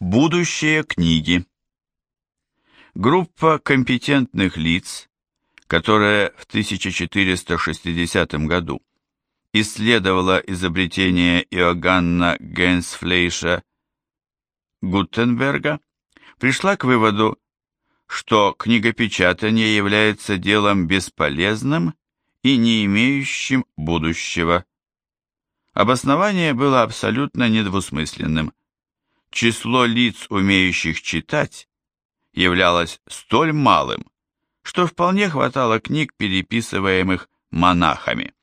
Будущее книги. Группа компетентных лиц, которая в 1460 году исследовала изобретение Иоганна Генсфлейша Гутенберга, пришла к выводу, что книгопечатание является делом бесполезным и не имеющим будущего. Обоснование было абсолютно недвусмысленным. Число лиц, умеющих читать, являлось столь малым, что вполне хватало книг, переписываемых монахами.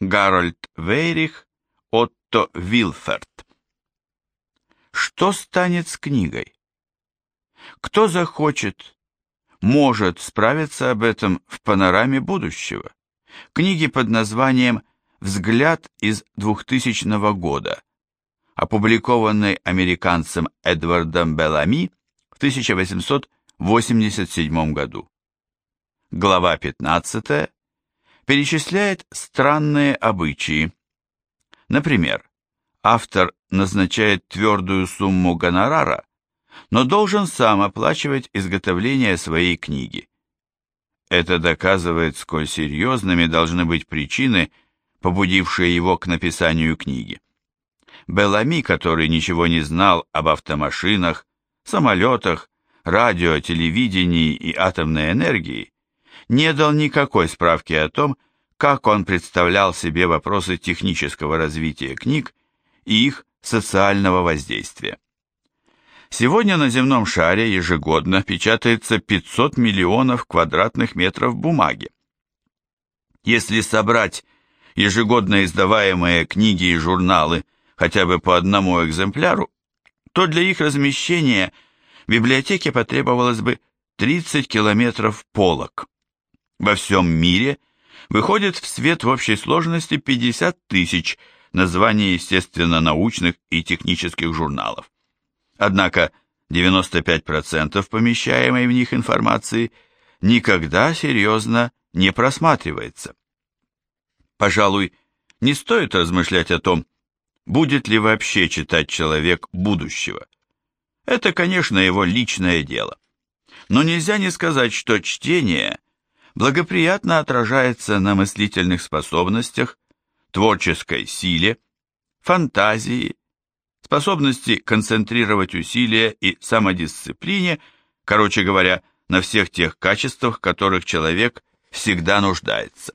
Гарольд Вейрих, Отто Вилферт. Что станет с книгой? Кто захочет, может справиться об этом в панораме будущего? Книги под названием «Взгляд из 2000 года», опубликованной американцем Эдвардом Белами в 1887 году. Глава 15 перечисляет странные обычаи. Например, автор назначает твердую сумму гонорара, но должен сам оплачивать изготовление своей книги. Это доказывает, сколь серьезными должны быть причины, побудившие его к написанию книги. Белами, который ничего не знал об автомашинах, самолетах, радио, телевидении и атомной энергии, не дал никакой справки о том, как он представлял себе вопросы технического развития книг и их социального воздействия. Сегодня на земном шаре ежегодно печатается 500 миллионов квадратных метров бумаги. Если собрать ежегодно издаваемые книги и журналы хотя бы по одному экземпляру, то для их размещения библиотеке потребовалось бы 30 километров полок. Во всем мире выходит в свет в общей сложности 50 тысяч названий естественно-научных и технических журналов. Однако 95% помещаемой в них информации никогда серьезно не просматривается. Пожалуй, не стоит размышлять о том, будет ли вообще читать человек будущего. Это, конечно, его личное дело. Но нельзя не сказать, что чтение благоприятно отражается на мыслительных способностях, творческой силе, фантазии, способности концентрировать усилия и самодисциплине, короче говоря, на всех тех качествах, которых человек всегда нуждается.